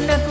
Remember